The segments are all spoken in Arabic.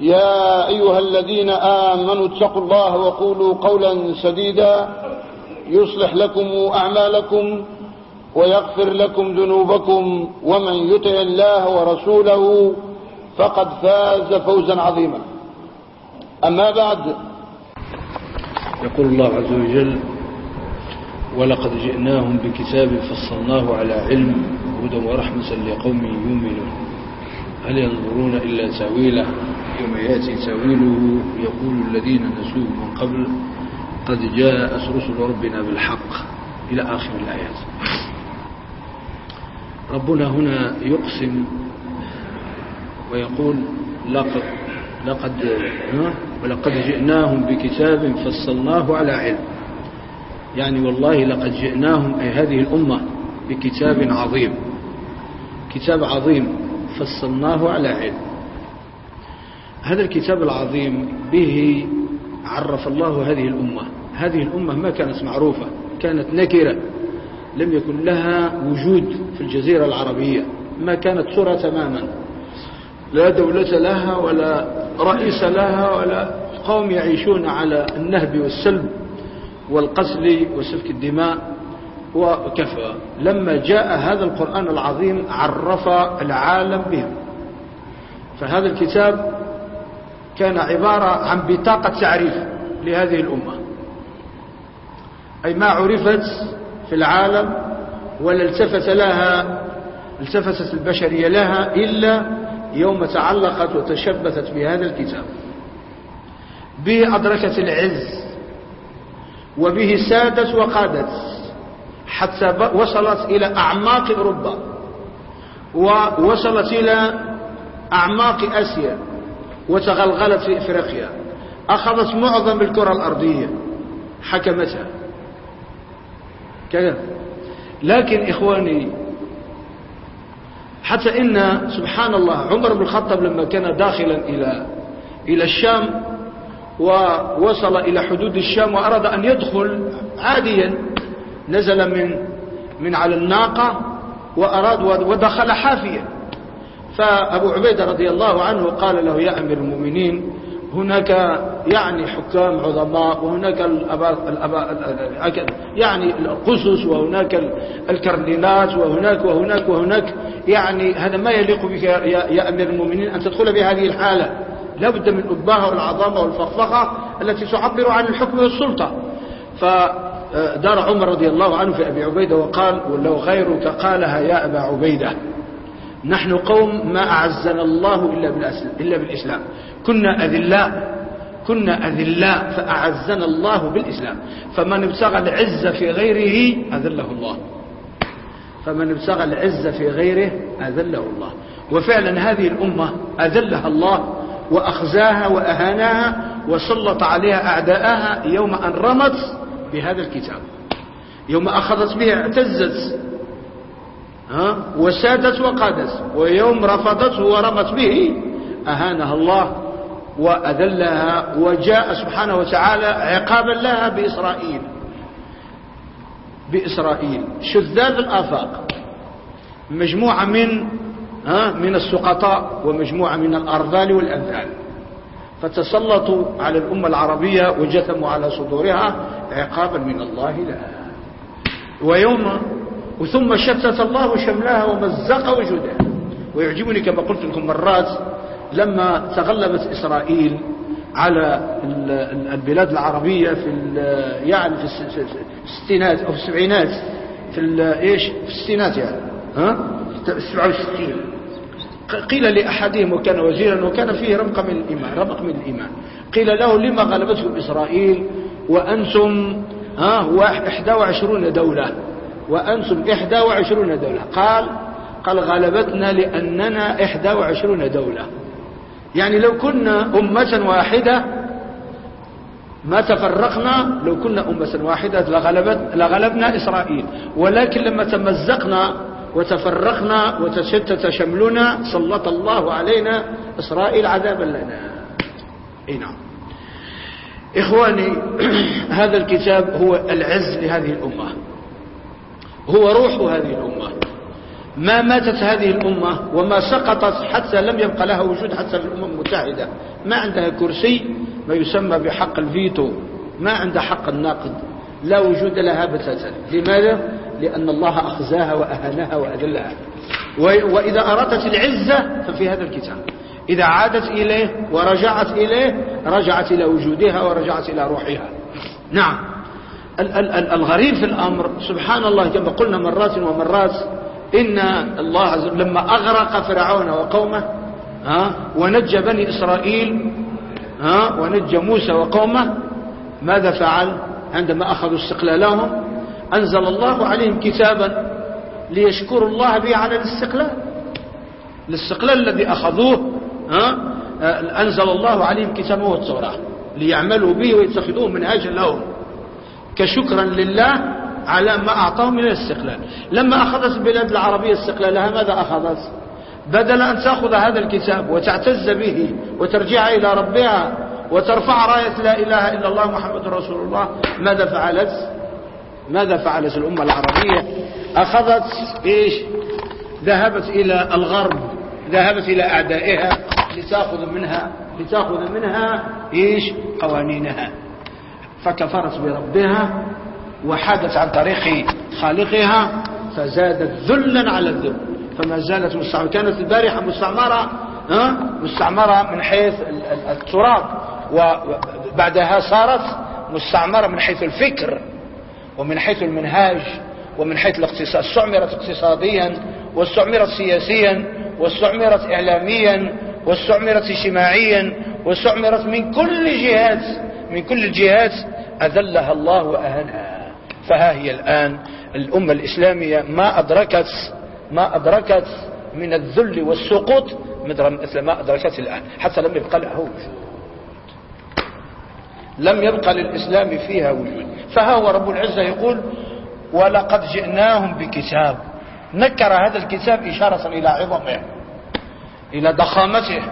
يا أيها الذين آمنوا اتقوا الله وقولوا قولا سديدا يصلح لكم أعمالكم ويغفر لكم ذنوبكم ومن يطع الله ورسوله فقد فاز فوزا عظيما. أما بعد يقول الله عز وجل ولقد جئناهم بكتاب فصلناه على علم هدى ورحمة لقوم يؤمنون. هل ينظرون إلا تاويله يوم يأتي تأويله يقول الذين نسوه من قبل قد جاءت رسل ربنا بالحق إلى آخر الآيات. ربنا هنا يقسم ويقول لقد لقد ولقد جئناهم بكتاب فصلناه على علم. يعني والله لقد جئناهم أي هذه الأمة بكتاب عظيم. كتاب عظيم فصلناه على علم. هذا الكتاب العظيم به عرف الله هذه الأمة. هذه الأمة ما كانت معروفة كانت نكرة. لم يكن لها وجود في الجزيرة العربية. ما كانت صورة تماما. لا دولة لها ولا رئيس لها ولا قوم يعيشون على النهب والسلب والقتل وسفك الدماء وكفى. لما جاء هذا القرآن العظيم عرف العالم بهم. فهذا الكتاب كان عبارة عن بطاقة تعريف لهذه الأمة. أي ما عرفت في العالم ولا التفت لها التفتت البشرية لها إلا يوم تعلقت وتشبثت بهذا الكتاب. به أدركت العز وبه سادت وقادت حتى وصلت إلى أعماق أوروبا ووصلت إلى أعماق أسيا. وتغلغلت في إفريقيا. أخذت معظم الكرة الأرضية. حكمتها. كذا. لكن إخواني حتى إن سبحان الله عمر بن الخطاب لما كان داخلا إلى إلى الشام ووصل إلى حدود الشام وأراد أن يدخل عاديا نزل من من على الناقة وأراد ودخل حافيا. فأبو عبيدة رضي الله عنه قال له يا أمير المؤمنين هناك يعني حكام عظماء وهناك الأبا الأبا يعني القسس وهناك الكرنيلات وهناك وهناك وهناك يعني هذا ما يليق بك يا, أمير المؤمنين أن تدخل بهذه الحالة. لا بد من الأباهة والعظامة والفخفخة التي تعبر عن الحكم والسلطة. فدار عمر رضي الله عنه في أبي عبيدة وقال ولو غيرك قالها يا أبا عبيدة. نحن قوم ما أعزنا الله إلا بالإسلام. كنا أذلاء. كنا أذلاء فأعزنا الله بالإسلام. فمن ابتغى العزة في غيره أذله الله. فمن ابتغى العزة في غيره أذله الله. وفعلا هذه الأمة أذلها الله وأخزاها وأهاناها وسلط عليها أعداءها يوم أن رمت بهذا الكتاب. يوم أخذت به اعتزت. وسادت وقادت. ويوم رفضته ورمت به أهانها الله وأذلها وجاء سبحانه وتعالى عقابا لها بإسرائيل. بإسرائيل. شذاذ الآفاق. مجموعة من من السقطاء ومجموعة من الأرذال والأذال فتسلطوا على الأمة العربية وجثموا على صدورها عقابا من الله لها. ويوم وثم شتت الله شملها ومزق وجودها. ويعجبني كما قلت لكم مرات لما تغلبت إسرائيل على البلاد العربية في يعني في الستينات أو في السبعينات. في إيش؟ في الستينات يعني. ها؟ في السبعة والستين قيل لأحدهم وكان وزيرا وكان فيه رمق من الإيمان رمق من الإيمان. قيل له لما غلبتكم إسرائيل وأنتم ها 21 دولة. وأنتم 21 دولة. قال قال غلبتنا لأننا 21 دولة. يعني لو كنا أمة واحدة ما تفرقنا لو كنا أمة واحدة لغلبت لغلبنا إسرائيل. ولكن لما تمزقنا وتفرقنا وتشتت شملنا سلط الله علينا إسرائيل عذابا لنا. إي نعم. إخواني هذا الكتاب هو العز لهذه الأمة. هو روح هذه الأمة. ما ماتت هذه الأمة وما سقطت حتى لم يبقى لها وجود حتى في الأمم المتحدة. ما عندها كرسي ما يسمى بحق الفيتو. ما عندها حق الناقد. لا وجود لها بتاتا. لماذا؟ لأن الله أخزاها وأهانها وأذلها. وإذا أردت العزة ففي هذا الكتاب. إذا عادت إليه ورجعت إليه رجعت إلى وجودها ورجعت إلى روحها. نعم. الغريب في الأمر سبحان الله كما قلنا مرات ومرات إن الله لما أغرق فرعون وقومه ها ونجى بني إسرائيل ها ونجى موسى وقومه ماذا فعل؟ عندما أخذوا استقلالهم أنزل الله عليهم كتابا ليشكروا الله به على الاستقلال. الاستقلال الذي أخذوه ها أنزل الله عليهم كتابه والتوراة ليعملوا به ويتخذوه منهاجا لهم. كشكرا لله على ما أعطاه من الاستقلال. لما أخذت البلاد العربية استقلالها ماذا أخذت؟ بدل أن تأخذ هذا الكتاب وتعتز به وترجع إلى ربها وترفع راية لا إله إلا الله محمد رسول الله ماذا فعلت؟ ماذا فعلت الأمة العربية؟ أخذت إيش؟ ذهبت إلى الغرب ذهبت إلى أعدائها لتأخذ منها لتأخذ منها إيش؟ قوانينها. فكفرت بربها وحادت عن طريق خالقها فزادت ذلا على الذل فما زالت مستعمرة كانت البارحة مستعمرة ها؟ مستعمرة من حيث التراب وبعدها صارت مستعمرة من حيث الفكر ومن حيث المنهاج ومن حيث الاقتصاد استعمرت اقتصاديا واستعمرت سياسيا واستعمرت اعلاميا واستعمرت اجتماعيا واستعمرت من كل جهات من كل الجهات أذلها الله واهانها فها هي الآن الأمة الإسلامية ما ادركت ما أدركت من الذل والسقوط مثل ما أدركت الآن. حتى لم يبقى لها وجود. لم يبقى للإسلام فيها وجود. فها هو رب العزة يقول ولقد جئناهم بكتاب. نكر هذا الكتاب إشارة إلى عظمه إلى ضخامته.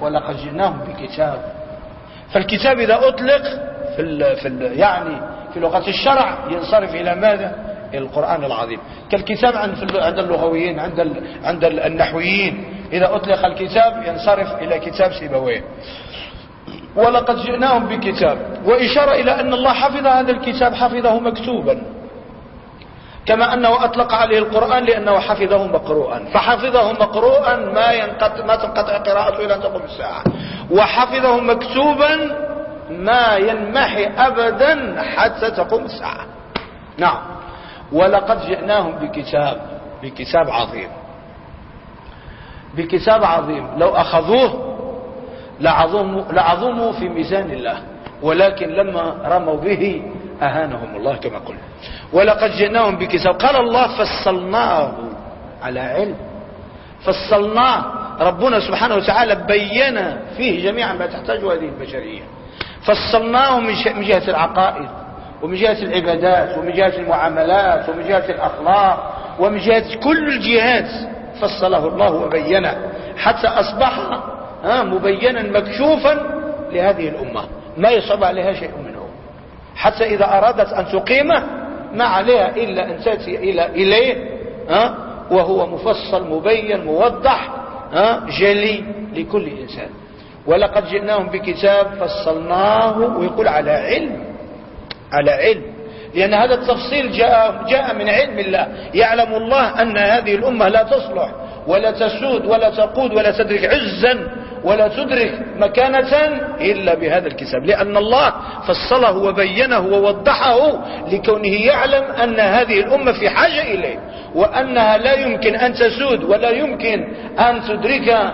ولقد جئناهم بكتاب. فالكتاب إذا أطلق في ال في ال يعني في لغة الشرع ينصرف إلى ماذا؟ القرآن العظيم. كالكتاب عند اللغويين عند عند النحويين. إذا أطلق الكتاب ينصرف إلى كتاب سيبويه. ولقد جئناهم بكتاب. وإشارة إلى أن الله حفظ هذا الكتاب حفظه مكتوبا. كما أنه أطلق عليه القرآن لأنه حفظه مقروءا. فحفظه مقروءا ما, ينقطع ما تنقطع قراءته إلى أن تقوم الساعة. وحفظه مكتوبا ما ينمحي أبدا حتى تقوم الساعة. نعم. ولقد جئناهم بكتاب بكتاب عظيم. بكتاب عظيم. لو أخذوه لعظموا, لعظموا في ميزان الله. ولكن لما رموا به أهانهم الله كما قلنا. ولقد جئناهم بكتاب. قال الله فصلناه على علم. فصلناه. ربنا سبحانه وتعالى بين فيه جميعا ما تحتاجه هذه البشرية. فصلناه من جهة العقائد ومن جهة العبادات ومن جهة المعاملات ومن جهة الأخلاق ومن جهة كل الجهات. فصله الله وبينه. حتى أصبح مبينا مكشوفا لهذه الأمة. ما يصعب عليها شيء. منه حتى إذا أرادت أن تقيمه ما عليها إلا أن تأتي إلى إليه ها؟ وهو مفصل مبين موضح ها؟ جلي لكل إنسان. ولقد جئناهم بكتاب فصلناه ويقول على علم على علم. لأن هذا التفصيل جاء, جاء من علم الله. يعلم الله أن هذه الأمة لا تصلح ولا تسود ولا تقود ولا تدرك عزا ولا تدرك مكانة إلا بهذا الكتاب لأن الله فصله وبينه ووضحه لكونه يعلم أن هذه الأمة في حاجة إليه وأنها لا يمكن أن تسود ولا يمكن أن تدرك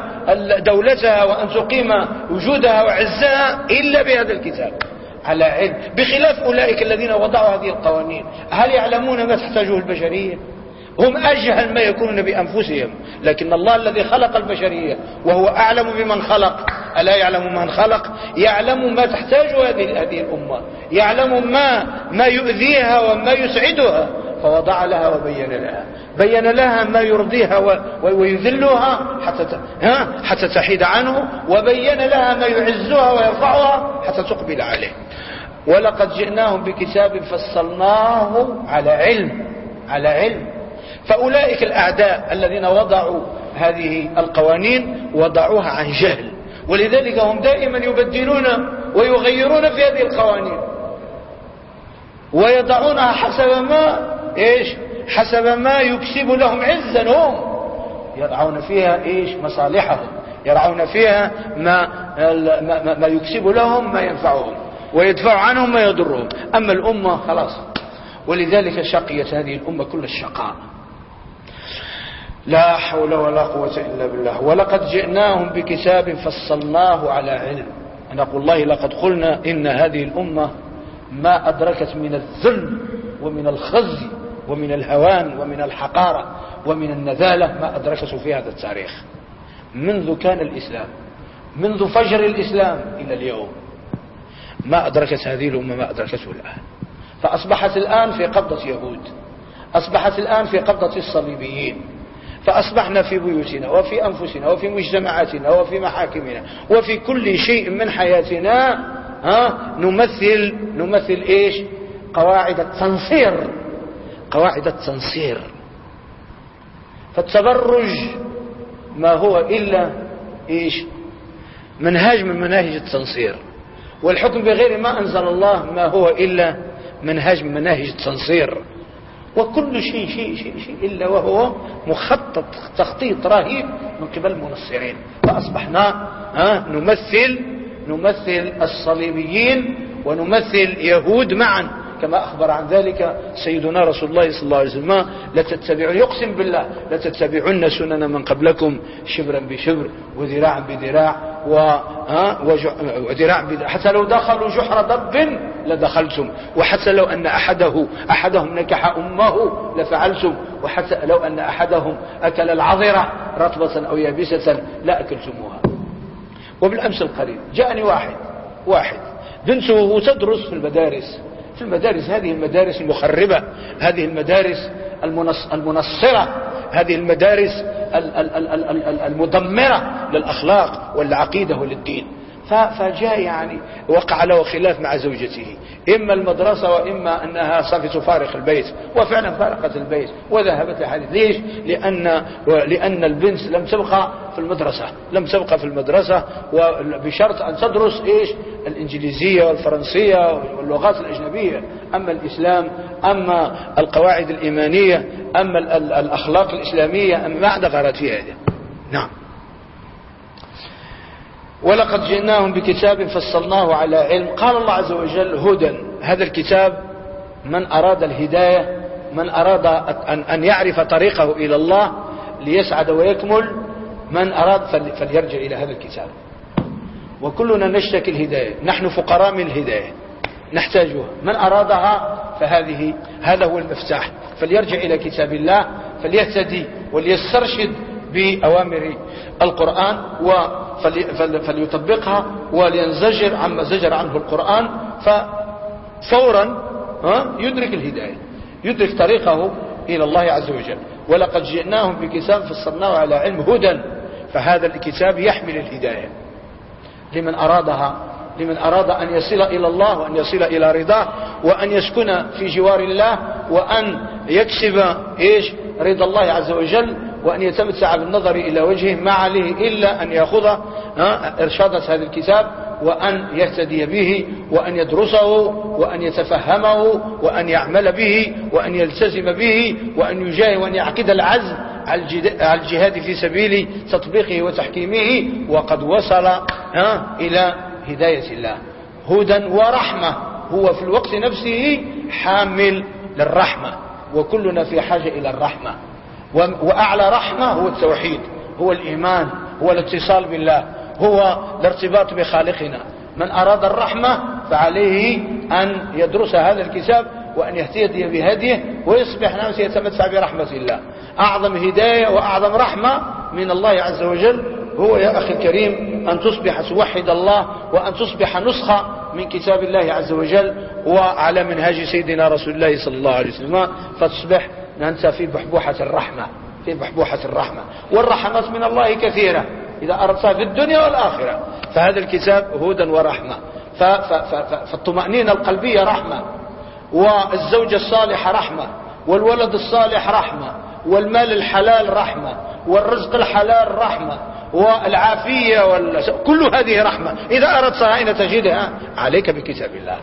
دولتها وأن تقيم وجودها وعزها إلا بهذا الكتاب على علم. بخلاف أولئك الذين وضعوا هذه القوانين هل يعلمون ما تحتاجه البشرية؟ هم أجهل ما يكونون بأنفسهم. لكن الله الذي خلق البشرية وهو أعلم بمن خلق. ألا يعلم من خلق؟ يعلم ما تحتاج هذه هذه الأمة. يعلم ما ما يؤذيها وما يسعدها. فوضع لها وبين لها. بين لها ما يرضيها ويذلها حتى ها؟ حتى تحيد عنه. وبين لها ما يعزها ويرفعها حتى تقبل عليه. ولقد جئناهم بكتاب فصلناه على علم. على علم. فأولئك الأعداء الذين وضعوا هذه القوانين وضعوها عن جهل. ولذلك هم دائما يبدلون ويغيرون في هذه القوانين. ويضعونها حسب ما إيش؟ حسب ما يكسب لهم عزا هم. يرعون فيها إيش؟ مصالحهم. يرعون فيها ما, ما, ما يكسب لهم ما ينفعهم. ويدفع عنهم ما يضرهم. أما الأمة خلاص. ولذلك شقيت هذه الأمة كل الشقاء. لا حول ولا قوة إلا بالله. ولقد جئناهم بكتاب فصلناه على علم. نقول الله لقد قلنا إن هذه الأمة ما أدركت من الذل ومن الخزي ومن الهوان ومن الحقارة ومن النذالة ما أدركته في هذا التاريخ. منذ كان الإسلام منذ فجر الإسلام إلى اليوم ما أدركت هذه الأمة ما أدركته الآن. فأصبحت الآن في قبضة يهود أصبحت الآن في قبضة الصليبيين. فأصبحنا في بيوتنا وفي أنفسنا وفي مجتمعاتنا وفي محاكمنا وفي كل شيء من حياتنا ها نمثل نمثل إيش؟ قواعد التنصير قواعد التنصير. فالتبرج ما هو إلا إيش؟ منهاج من مناهج التنصير. والحكم بغير ما أنزل الله ما هو إلا منهاج من مناهج التنصير. وكل شيء شيء شيء شيء إلا وهو مخطط تخطيط رهيب من قبل المنصرين فأصبحنا نمثل نمثل الصليبيين ونمثل يهود معا. كما أخبر عن ذلك سيدنا رسول الله صلى الله عليه وسلم. لتتبعون يقسم بالله. لتتبعن سنن من قبلكم. شبرا بشبر وذراعا بذراع وذراع حتى لو دخلوا جحر ضب لدخلتم. وحتى لو أن أحده أحدهم نكح أمه لفعلتم. وحتى لو أن أحدهم أكل العذرة رطبة أو يابسة لأكلتموها وبالأمس القريب جاءني واحد واحد. بنته تدرس في المدارس. في المدارس. هذه المدارس المخربة هذه المدارس المنصرة هذه المدارس المدمرة للأخلاق والعقيدة وللدين. فجاء يعني وقع له خلاف مع زوجته. إما المدرسة وإما أنها صافي تفارق البيت. وفعلا فارقت البيت. وذهبت لحديث. ليش؟ لأن, لأن البنت لم تبقى في المدرسة. لم تبقى في المدرسة. وبشرط أن تدرس إيش؟ الإنجليزية والفرنسية واللغات الأجنبية. أما الإسلام أما القواعد الإيمانية أما الأخلاق الإسلامية أما ما عدا غارت في هذا نعم. ولقد جئناهم بكتاب فصلناه على علم. قال الله عز وجل هدى. هذا الكتاب من أراد الهداية من أراد أن يعرف طريقه إلى الله ليسعد ويكمل من أراد فليرجع إلى هذا الكتاب. وكلنا نشتكي الهداية. نحن فقراء من الهداية. نحتاجها. من أرادها فهذه هذا هو المفتاح. فليرجع إلى كتاب الله فليهتدي وليسترشد بأوامر القرآن فليطبقها ولينزجر عما زجر عنه القرآن ففورا يدرك الهداية يدرك طريقه إلى الله عز وجل. ولقد جئناهم بكتاب فصلناه على علم هدى فهذا الكتاب يحمل الهداية. لمن أرادها لمن أراد أن يصل إلى الله وأن يصل إلى رضاه وأن يسكن في جوار الله وأن يكسب إيش؟ رضا الله عز وجل وأن يتمتع بالنظر إلى وجهه ما عليه إلا أن يأخذ إرشادة هذا الكتاب وأن يهتدي به وأن يدرسه وأن يتفهمه وأن يعمل به وأن يلتزم به وأن يجاهد وأن يعقد العزم على الجهاد في سبيل تطبيقه وتحكيمه وقد وصل إلى هداية الله. هدى ورحمة. هو في الوقت نفسه حامل للرحمة. وكلنا في حاجة إلى الرحمة. وأعلى رحمة هو التوحيد هو الإيمان هو الاتصال بالله هو الارتباط بخالقنا. من أراد الرحمة فعليه أن يدرس هذا الكتاب وأن يهتدي بهديه ويصبح نفسه يتمتع برحمة الله. أعظم هداية وأعظم رحمة من الله عز وجل هو يا أخي الكريم أن تصبح توحد الله وأن تصبح نسخة من كتاب الله عز وجل وعلى منهاج سيدنا رسول الله صلى الله عليه وسلم فتصبح أنت في بحبوحة الرحمة في بحبوحة الرحمة. والرحمات من الله كثيرة إذا أردتها في الدنيا والآخرة. فهذا الكتاب هدى ورحمة. فالطمأنينة القلبية رحمة. والزوجة الصالحة رحمة. والولد الصالح رحمة. والمال الحلال رحمة. والرزق الحلال رحمة. والعافية وال... كل هذه رحمة. إذا أردت أين تجدها؟ عليك بكتاب الله.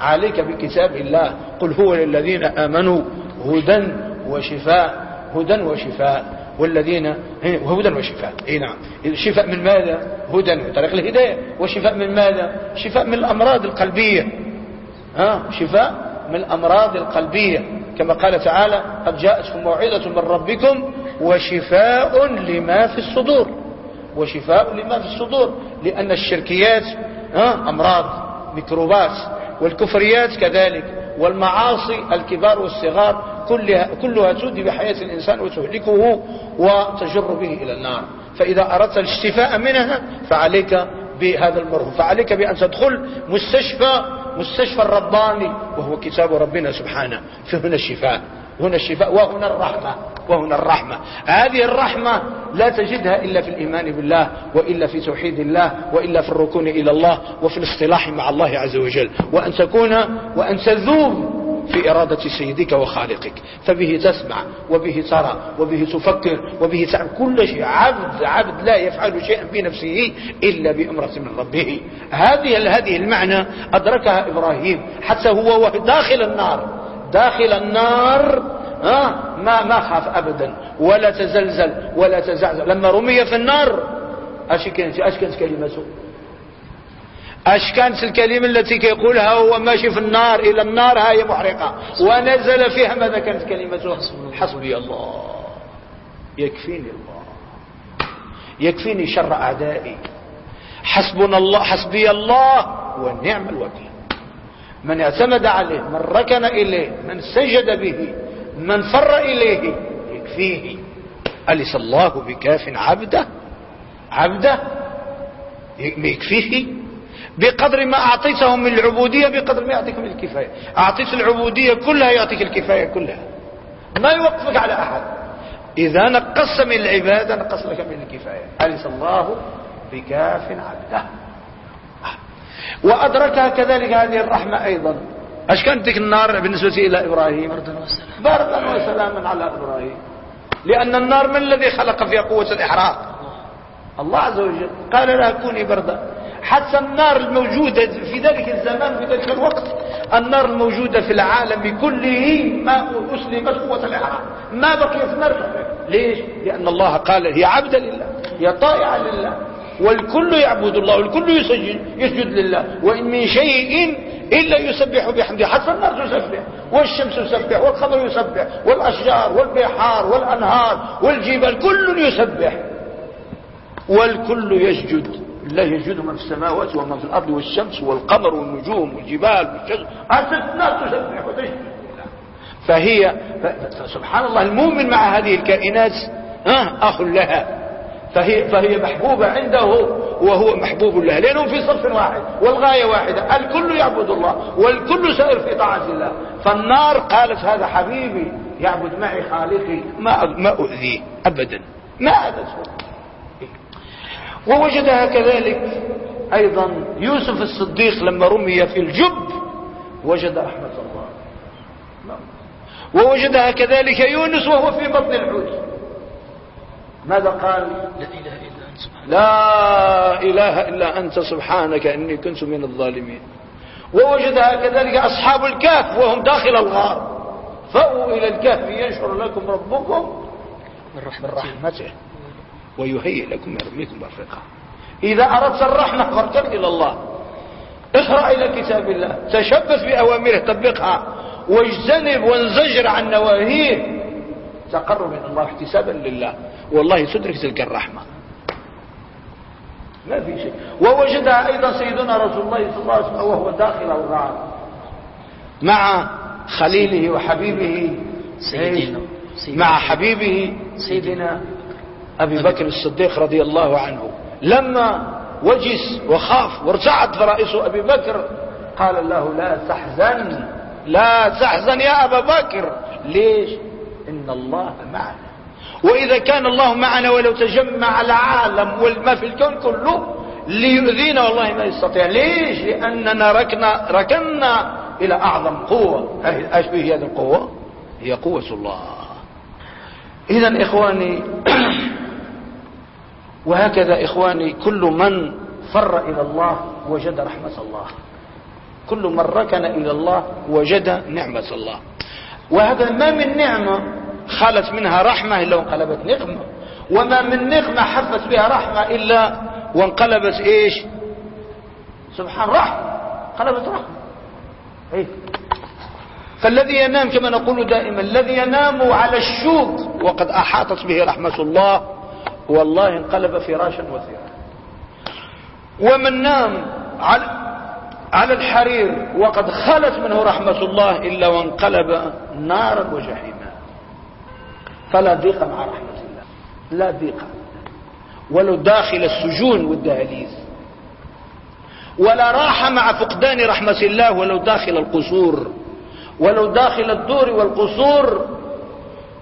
عليك بكتاب الله. قل هو للذين آمنوا هدى وشفاء هدى وشفاء. والذين هدى وشفاء. إي نعم. الشفاء من ماذا؟ هدى من طريق الهداية. وشفاء من ماذا؟ شفاء من الأمراض القلبية. ها؟ شفاء من الأمراض القلبية. كما قال تعالى قد جاءتكم موعظة من ربكم وشفاء لما في الصدور. وشفاء لما في الصدور. لأن الشركيات ها؟ أمراض ميكروبات. والكفريات كذلك. والمعاصي الكبار والصغار. كلها, كلها تؤدي بحياة الإنسان وتهلكه وتجر به إلى النار. فإذا أردت الاشتفاء منها فعليك بهذا المرهو فعليك بأن تدخل مستشفى مستشفى الرباني وهو كتاب ربنا سبحانه. فهنا الشفاء. هنا الشفاء وهنا الرحمة وهنا الرحمة. هذه الرحمة لا تجدها إلا في الإيمان بالله وإلا في توحيد الله وإلا في الركون إلى الله وفي الاصطلاح مع الله عز وجل. وأن تكون وأن تذوب في إرادة سيدك وخالقك. فبه تسمع وبه ترى وبه تفكر وبه تعمل. كل شيء. عبد عبد لا يفعل شيئا بنفسه إلا بأمرة من ربه. هذه هذه المعنى أدركها إبراهيم. حتى هو داخل النار. داخل النار ها ما ما خاف أبدا. ولا تزلزل ولا تزعزع. لما رمي في النار اش كانت كلمته. اش كانت الكلمة التي كيقولها هو ماشي في النار إلى النار هاي محرقة. ونزل فيها ماذا كانت كلمته حسبي الله. يكفيني الله. يكفيني شر أعدائي. حسبنا الله حسبي الله ونعم الوكيل. من اعتمد عليه من ركن إليه من سجد به من فر إليه يكفيه أليس الله بكاف عبده؟ عبده؟ يكفيه. بقدر ما أعطيتهم من العبودية بقدر ما يعطيك من الكفاية. أعطيت العبودية كلها يعطيك الكفاية كلها. ما يوقفك على أحد. إذا نقص من العبادة نقص لك من الكفاية. أليس الله بكاف عبده؟ وأدركها كذلك هذه الرحمة أيضا. أش كانت تلك النار بالنسبة إلى إبراهيم؟ بردا وسلاما. بردا وسلاما على إبراهيم. لأن النار من الذي خلق فيها قوة الإحراق؟ الله عز وجل قال لها كوني بردا. حتى النار الموجودة في ذلك الزمان في ذلك الوقت النار الموجودة في العالم كله ما أسلمت قوة الإحرام ما بقي في النار ليش؟ لأن الله قال هي عبدا لله هي طائعة لله والكل يعبد الله والكل يسجد يسجد لله. وإن من شيء إلا يسبح بحمده. حتى النار تسبح والشمس تسبح والقمر يسبح والأشجار والبحار والأنهار والجبال كل يسبح. والكل يسجد. لله يسجد من في السماوات ومن في الأرض والشمس والقمر والنجوم والجبال والشجر لا تسبح فهي سبحان الله المؤمن مع هذه الكائنات أخ لها. فهي, فهي محبوبة عنده وهو محبوب لها لأنهم في صف واحد والغاية واحدة الكل يعبد الله والكل سائر في طاعة الله. فالنار قالت هذا حبيبي يعبد معي خالقي ما, ما أؤذيه أبدا. ما أذته ووجدها كذلك. أيضا يوسف الصديق لما رمي في الجب وجد رحمة الله. ووجدها كذلك يونس وهو في بطن الحوت. ماذا قال؟ لا إله إلا أنت سبحانك. لا إله إلا أنت سبحانك إني كنت من الظالمين. ووجدها كذلك أصحاب الكهف وهم داخل الغار. فأووا إلى الكهف ينشر لكم ربكم من رحمته ويهيئ لكم من ربكم مرفقا إذا أردت الرحمة فاركب إلى الله. اقرأ إلى كتاب الله. تشبث بأوامره طبقها. واجتنب وانزجر عن نواهيه. تقرب من الله احتسابا لله. والله تدرك تلك الرحمة. ما في شيء. ووجدها أيضا سيدنا رسول الله صلى الله عليه وسلم وهو داخل الغار مع خليله وحبيبه. سيدنا. مع حبيبه. سيدنا. أبي بكر الصديق رضي الله عنه. لما وجس وخاف وارتعد فرائس أبي بكر قال له لا تحزن لا تحزن يا أبا بكر. ليش؟ إن الله معنا. وإذا كان الله معنا ولو تجمع العالم والما في الكون كله ليؤذينا والله ما يستطيع. ليش؟ لأننا ركنا ركنا إلى أعظم قوة. أيش به هذه القوة؟ هي قوة الله. إذا إخواني وهكذا إخواني كل من فر إلى الله وجد رحمة الله. كل من ركن إلى الله وجد نعمة الله. وهذا ما من نعمة خلت منها رحمة إلا وانقلبت نقمة وما من نقمة حفت بها رحمة إلا وانقلبت إيش؟ سبحان رحمة. قلبت رحمة. إيه؟ فالذي ينام كما نقول دائما الذي ينام على الشوك وقد أحاطت به رحمة الله والله انقلب فراشا وثيرا ومن نام على على الحرير وقد خلت منه رحمة الله إلا وانقلب نارا وجحيما. فلا ضيق مع رحمة الله. لا ضيق. ولو داخل السجون والدهاليز. ولا راحة مع فقدان رحمة الله ولو داخل القصور. ولو داخل الدور والقصور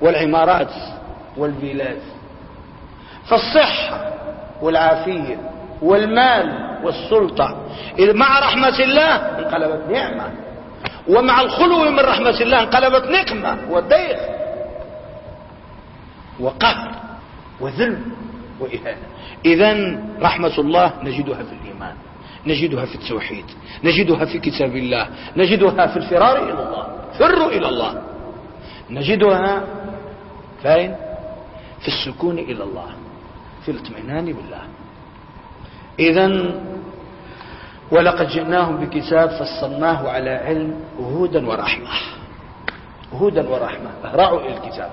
والعمارات والبلاد. فالصحة والعافية والمال والسلطة. مع رحمة الله انقلبت نعمة. ومع الخلو من رحمة الله انقلبت نقمة وضيق وقهر وذل وإهانة. إذا رحمة الله نجدها في الإيمان نجدها في التوحيد نجدها في كتاب الله نجدها في الفرار إلى الله فروا إلى الله. نجدها فين؟ في السكون إلى الله. في الاطمئنان بالله. إذا ولقد جئناهم بكتاب فصلناه على علم هودا ورحمة. هودا ورحمة. اهرعوا إلى الكتاب.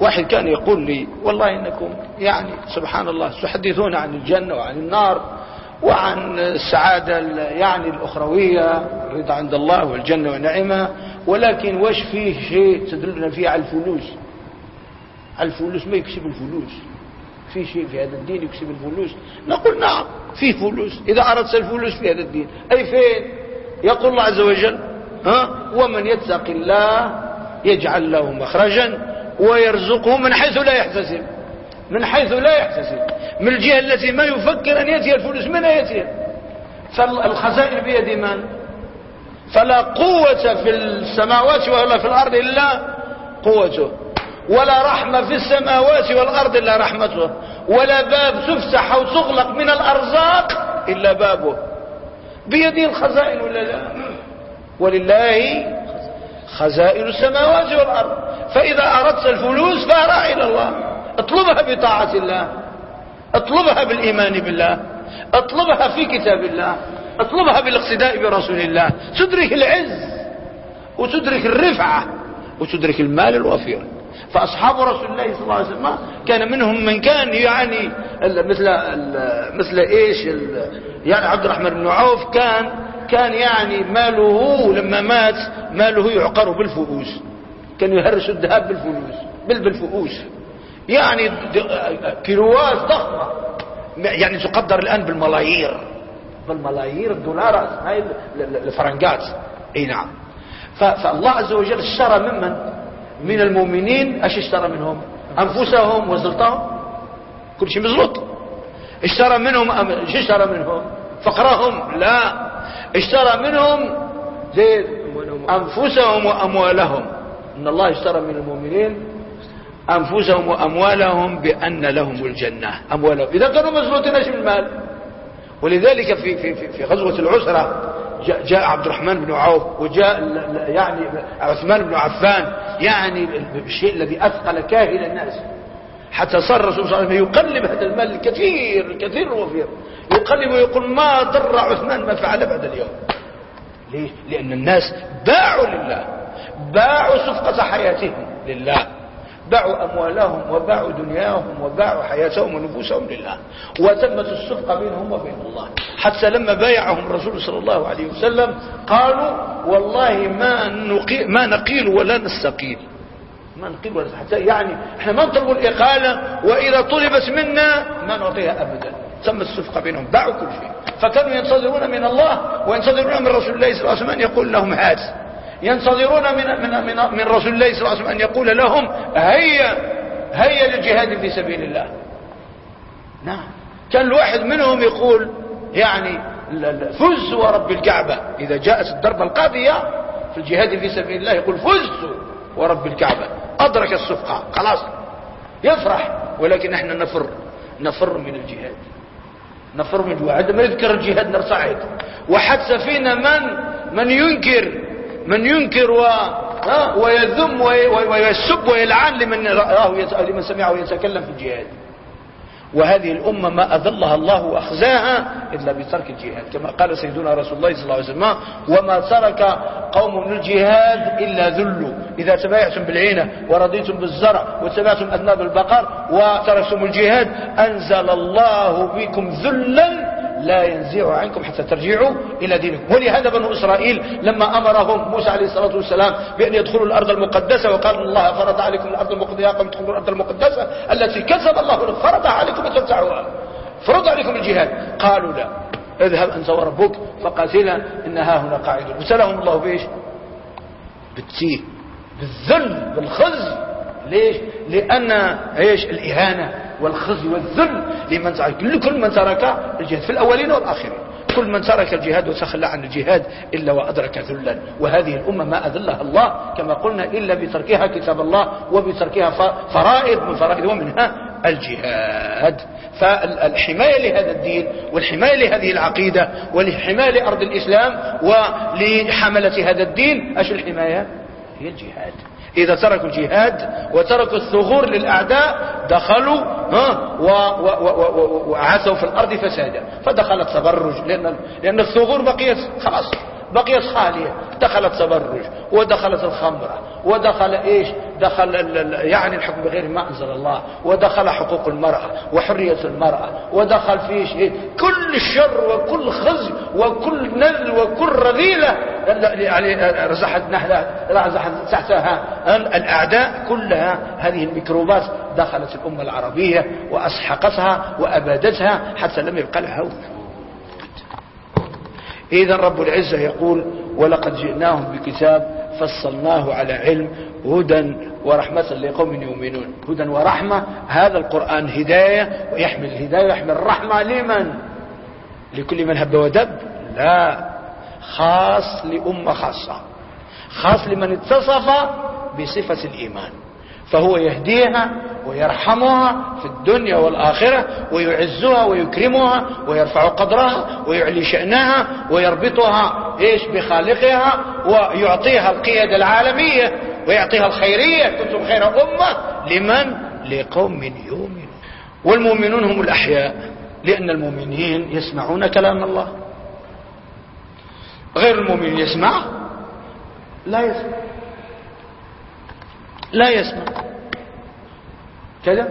واحد كان يقول لي والله إنكم يعني سبحان الله تحدثون عن الجنة وعن النار وعن السعادة يعني الأخروية الرضا عند الله والجنة ونعمة ولكن وش فيه شيء تدلنا فيه على الفلوس؟ على الفلوس ما يكسب الفلوس. في شيء في هذا الدين يكسب الفلوس؟ نقول نعم في فلوس. إذا أردت الفلوس في هذا الدين. أي فين؟ يقول الله عز وجل ها؟ ومن يتق الله يجعل له مخرجا ويرزقه من حيث لا يحتسب. من حيث لا يحتسب. من الجهة التي ما يفكر أن يأتي الفلوس من يأتي؟ فالخزائن بيد من؟ فلا قوة في السماوات ولا في الأرض إلا قوته. ولا رحمة في السماوات والأرض إلا رحمته. ولا باب تفتح أو تغلق من الأرزاق إلا بابه. بيده الخزائن ولا لا؟ ولله خزائن السماوات والأرض. فإذا أردت الفلوس فارع إلى الله. اطلبها بطاعة الله. اطلبها بالإيمان بالله. اطلبها في كتاب الله. اطلبها بالاقتداء برسول الله. تدرك العز وتدرك الرفعة وتدرك المال الوفير. فأصحاب رسول الله صلى الله عليه وسلم كان منهم من كان يعني مثل مثل إيش يعني عبد الرحمن بن عوف كان كان يعني ماله لما مات ماله يعقر بالفؤوس. كان يهرس الذهب بالفلوس بالفؤوس. يعني كيلوات ضخمة. يعني تقدر الآن بالملايير. بالملايير الدولارات هاي الفرنجات. إي نعم. فالله عز وجل اشترى ممن؟ من المؤمنين إيش اشترى منهم؟ انفسهم وزلطهم كل شيء مزلط اشترى منهم إيش اشترى منهم؟ فقرهم لا. اشترى منهم زي انفسهم واموالهم. إن الله اشترى من المؤمنين انفسهم واموالهم بأن لهم الجنة. أموالهم. إذا كانوا مزلوطين إيش المال؟ ولذلك في, في, في, غزوة العسرة جاء, عبد الرحمن بن عوف وجاء يعني عثمان بن عفان. يعني الشيء الذي أثقل كاهل الناس. حتى صار الرسول صلى الله عليه وسلم يقلب هذا المال الكثير الكثير الوفير. يقلب ويقول ما ضر عثمان ما فعل بعد اليوم. ليه؟ لأن الناس باعوا لله. باعوا صفقة حياتهم لله. باعوا أموالهم وباعوا دنياهم وباعوا حياتهم ونفوسهم لله. وتمت الصفقة بينهم وبين الله. حتى لما بايعهم الرسول صلى الله عليه وسلم قالوا والله ما ما نقيل ولا نستقيل. ما نقيل ولا حتى يعني إحنا ما نطلب الإقالة وإذا طلبت منا ما نعطيها أبدا. تم الصفقة بينهم باعوا كل شيء. فكانوا ينتظرون من الله وينتظرون من رسول الله صلى الله عليه وسلم يقول لهم هات ينتظرون من, من, من, من رسول الله صلى الله عليه وسلم أن يقول لهم هيا هيا للجهاد في سبيل الله. نعم. كان الواحد منهم يقول يعني فز ورب الكعبة. إذا جاءت الضربة القاضية في الجهاد في سبيل الله يقول فزت ورب الكعبة. أدرك الصفقة. خلاص. يفرح. ولكن إحنا نفر. نفر من الجهاد. نفر من الجهاد عندما يذكر الجهاد نرصعد وحتى فينا من؟ من ينكر. من ينكر و ويذم ويسب ويلعن لمن راه لمن سمعه يتكلم في الجهاد. وهذه الأمة ما أذلها الله وأخزاها إلا بترك الجهاد كما قال سيدنا رسول الله صلى الله عليه وسلم وما ترك قوم من الجهاد إلا ذلوا. إذا تبايعتم بالعينة ورضيتم بالزرع وتبعتم أذناب البقر وتركتم الجهاد أنزل الله بكم ذلا لا ينزع عنكم حتى ترجعوا إلى دينكم. ولهذا بنو إسرائيل لما أمرهم موسى عليه الصلاة والسلام بأن يدخلوا الأرض المقدسة وقال الله فرض عليكم الأرض المقدسة قم تدخلوا الأرض المقدسة التي كسب الله فرضها عليكم أن ترجعوها فرض عليكم الجهاد. قالوا لا. اذهب أنت وربك. فقاتلا إن ها هنا قاعدون. ابتلاهم الله بإيش؟ بالتيه بالذل بالخزي ليش؟ لأن إيش؟ الإهانة. والخزي والذل لمن ترك كل من ترك الجهاد في الأولين والآخرين. كل من ترك الجهاد وتخلى عن الجهاد إلا وأدرك ذلا. وهذه الأمة ما أذلها الله كما قلنا إلا بتركها كتاب الله وبتركها فرائض من فرائض ومنها الجهاد. فالحماية لهذا الدين والحماية لهذه العقيدة والحماية لأرض الإسلام ولحملة هذا الدين أش الحماية؟ هي الجهاد. إذا تركوا الجهاد وتركوا الثغور للأعداء دخلوا وعثوا في الأرض فسادا. فدخل التبرج لأن, لأن الثغور بقيت خلاص. بقيت خالية. دخلت تبرج ودخلت الخمرة ودخل إيش؟ دخل يعني الحكم بغير ما أنزل الله ودخل حقوق المرأة وحرية المرأة ودخل في شيء كل الشر وكل خزي وكل نذل وكل رذيلة. يعني رزحت نهلة رزحت تحتها. الأعداء كلها هذه الميكروبات دخلت الأمة العربية وأسحقتها وأبادتها حتى لم يبقى لها وجود إذا رب العزة يقول ولقد جئناهم بكتاب فصلناه على علم هدى ورحمة لقوم يؤمنون. هدى ورحمة هذا القرآن هداية ويحمل الهداية ويحمل الرحمة. لمن؟ لكل من هب ودب؟ لا. خاص لأمة خاصة خاص لمن اتصف بصفة الإيمان. فهو يهديها ويرحمها في الدنيا والآخرة ويعزها ويكرمها ويرفع قدرها ويعلي شأنها ويربطها إيش؟ بخالقها ويعطيها القيادة العالمية ويعطيها الخيرية كنتم خير أمة. لمن؟ لقوم يؤمنون والمؤمنون هم الأحياء لأن المؤمنين يسمعون كلام الله. غير المؤمن يسمع؟ لا يسمع. لا يسمع. كذا؟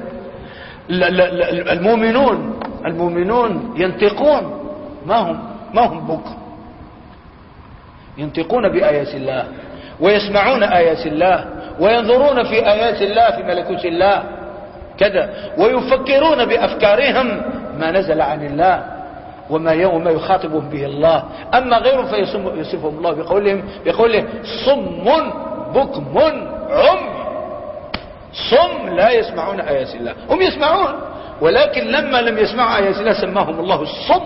المؤمنون المؤمنون ينطقون ما هم ما هم بكر ينطقون بآيات الله ويسمعون آيات الله وينظرون في آيات الله في ملكوت الله. كذا. ويفكرون بأفكارهم ما نزل عن الله وما يوم يخاطبهم به الله. أما غيرهم فيصفهم الله بقولهم بقوله صم بكم عمي صم لا يسمعون آيات الله. هم يسمعون ولكن لما لم يسمعوا آيات الله سماهم الله الصم.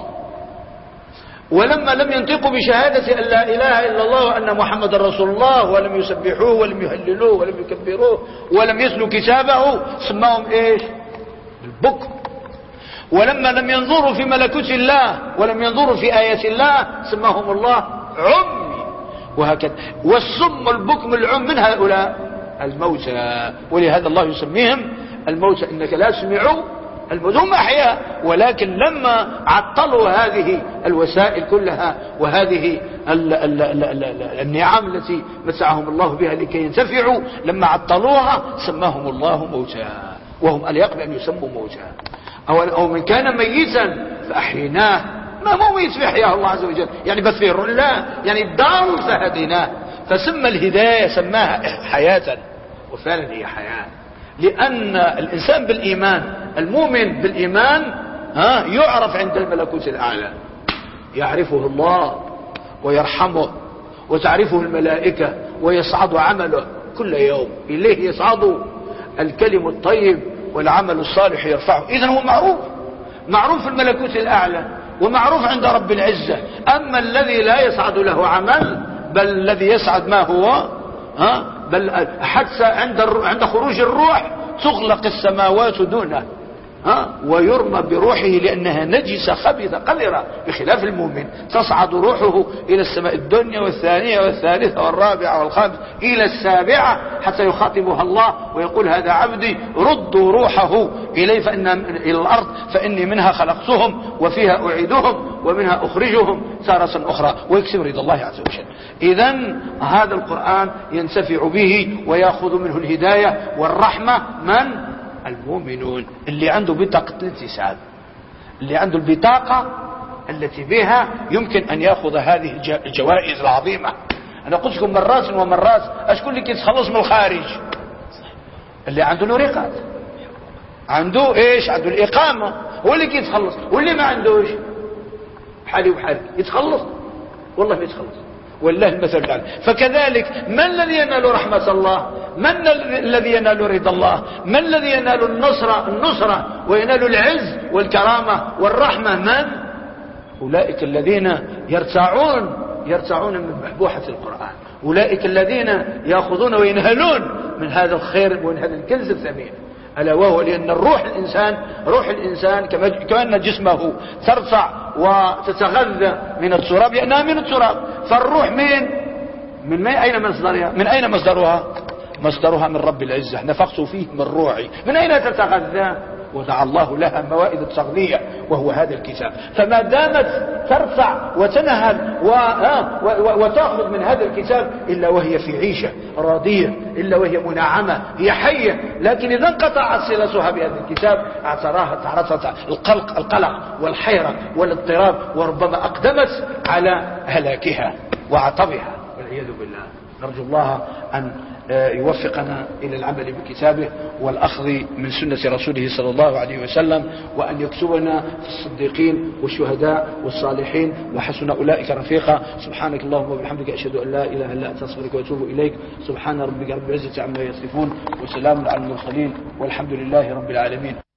ولما لم ينطقوا بشهادة أن لا إله إلا الله وأن محمد رسول الله ولم يسبحوه ولم يهللوه ولم يكبروه ولم يسلوا كتابه سماهم إيش؟ البكم. ولما لم ينظروا في ملكوت الله ولم ينظروا في آيات الله سماهم الله عمي. وهكذا. والصم البكم العم من هؤلاء؟ الموتى ولهذا الله يسميهم الموتى. إنك لا تسمع الموت هم أحياء ولكن لما عطلوا هذه الوسائل كلها وهذه ال ال ال ال ال النعم التي مسعهم الله بها لكي ينتفعوا لما عطلوها سماهم الله موتى وهم أليق بأن يسموا موتى. أو, من كان ميتا فأحيناه ما مو ميت فيحياه الله عز وجل؟ يعني بس فيه لا يعني الدار فهديناه. فسمى الهداية سماها حياة. وفعلا هي حياة. لأن الإنسان بالإيمان المؤمن بالإيمان ها يعرف عند الملكوت الأعلى. يعرفه الله ويرحمه وتعرفه الملائكة ويصعد عمله كل يوم. إليه يصعد الكلم الطيب والعمل الصالح يرفعه. إذن هو معروف. معروف في الملكوت الأعلى ومعروف عند رب العزة. أما الذي لا يصعد له عمل بل الذي يسعد ما هو ها؟ بل حتى عند عند خروج الروح تغلق السماوات دونه. ها ويرمى بروحه لأنها نجسة خبيثة قذرة بخلاف المؤمن. تصعد روحه إلى السماء الدنيا والثانية والثالثة والرابعة والخامسة إلى السابعة حتى يخاطبها الله ويقول هذا عبدي ردوا روحه إلي فإن إلى الأرض فإني منها خلقتهم وفيها أعيدهم ومنها أخرجهم تارة أخرى. ويكسب رضا الله عز وجل. إذا هذا القرآن ينتفع به ويأخذ منه الهداية والرحمة من؟ المؤمنون اللي عنده بطاقة الانتساب اللي عنده البطاقة التي بها يمكن أن يأخذ هذه الجوائز العظيمة. أنا قلت لكم مرات ومرات أشكون اللي يتخلص من الخارج. اللي عنده الورقات عنده إيش؟ عنده الإقامة. هو اللي يتخلص واللي ما عندوش حالي وحالي يتخلص. والله ما يتخلص. والله المثل الأعلى فكذلك من الذي ينال رحمة الله؟ من الذي ينال رضا الله؟ من الذي ينال النصرة النصرة وينال العز والكرامة والرحمة؟ من؟ أولئك الذين يرتعون يرتعون من بحبوحة القرآن. أولئك الذين يأخذون وينهلون من هذا الخير ومن هذا الكنز الثمين. ألا وهو لأن الروح الإنسان روح الإنسان كما كأن جسمه ترفع وتتغذى من التراب. لأنها من التراب. فالروح من من أين مصدرها؟ من أين مصدرها؟ مصدرها من رب العزة. نفخت فيه من روعي من أين تتغذى؟ ودعا الله لها موائد التغذية وهو هذا الكتاب. فما دامت ترفع وتنهل وتأخذ من هذا الكتاب إلا وهي في عيشة راضية إلا وهي منعمة هي حية. لكن إذا انقطعت صلتها بهذا الكتاب اعتراها تعرضت القلق القلق والحيرة والاضطراب وربما أقدمت على هلاكها وعطبها. والعياذ بالله. نرجو الله أن آه، يوفقنا إلى العمل بكتابه والأخذ من سنة رسوله صلى الله عليه وسلم وأن يكتبنا في الصديقين والشهداء والصالحين وحسن أولئك رفيقا. سبحانك اللهم وبحمدك أشهد أن لا إله إلا أنت أصبرك وأتوب إليك. سبحان ربك رب العزة عما يصفون وسلام على المرسلين والحمد لله رب العالمين.